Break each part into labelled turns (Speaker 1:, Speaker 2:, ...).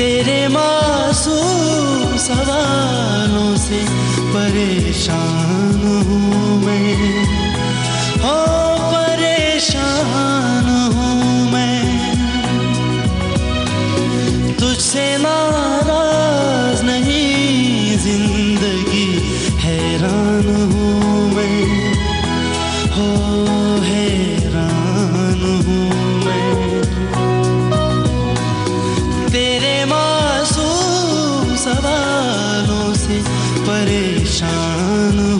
Speaker 1: तेरे मासूम सवालों से परेशान हूँ मैं। हो परेशान शा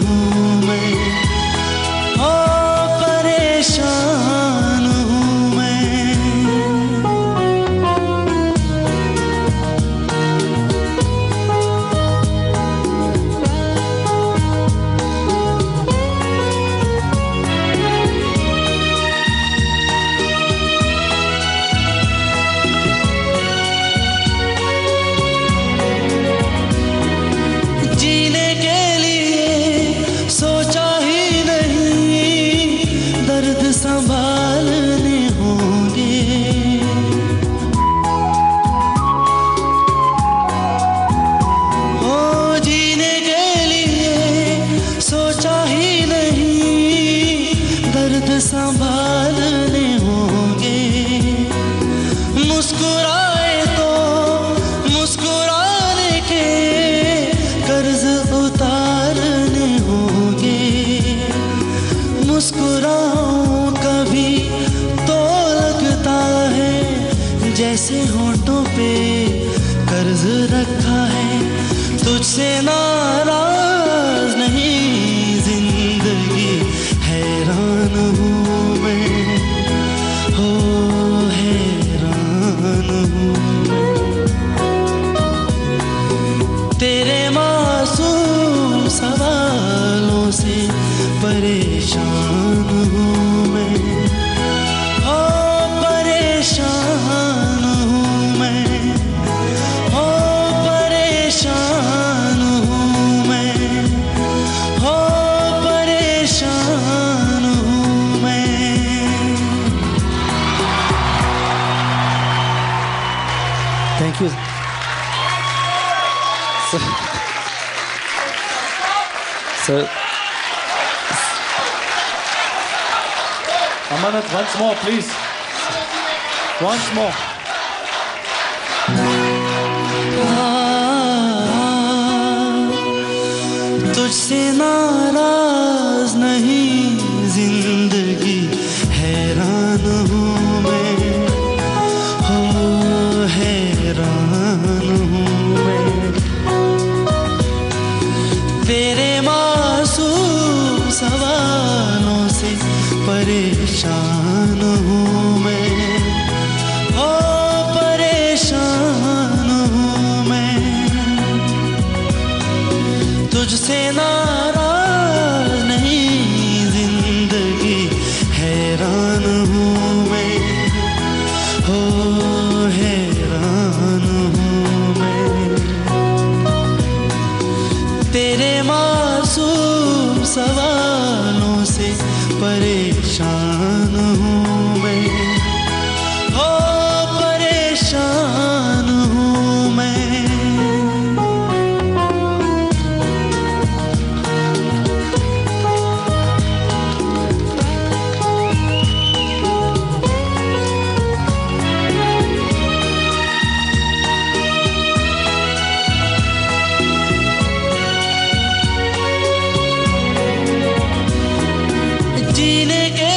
Speaker 1: है जैसे होठों पे कर्ज रखा है। तुझसे नाराज़ नहीं, ज़िंदगी हैरान हूँ मैं। हो, हैरान हूँ। तेरे मासूम सवालों से परेशान
Speaker 2: Thank you. Sir, sir,
Speaker 3: Amanat, once more, please. Once more.
Speaker 1: तुझसे नाराज तेरे मासूम सवालों से परेशान हूँ मैं। हो जीने के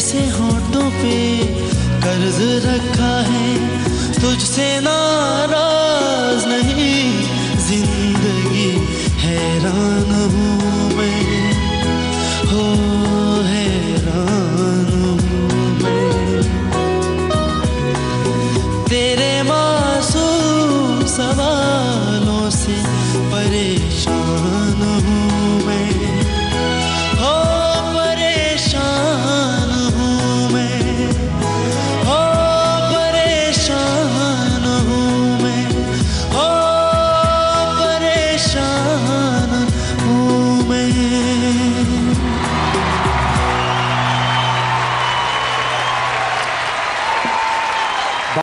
Speaker 1: जैसे होठों पे कर्ज रखा है। तुझसे नाराज़ नहीं ज़िंदगी हैरान हूँ।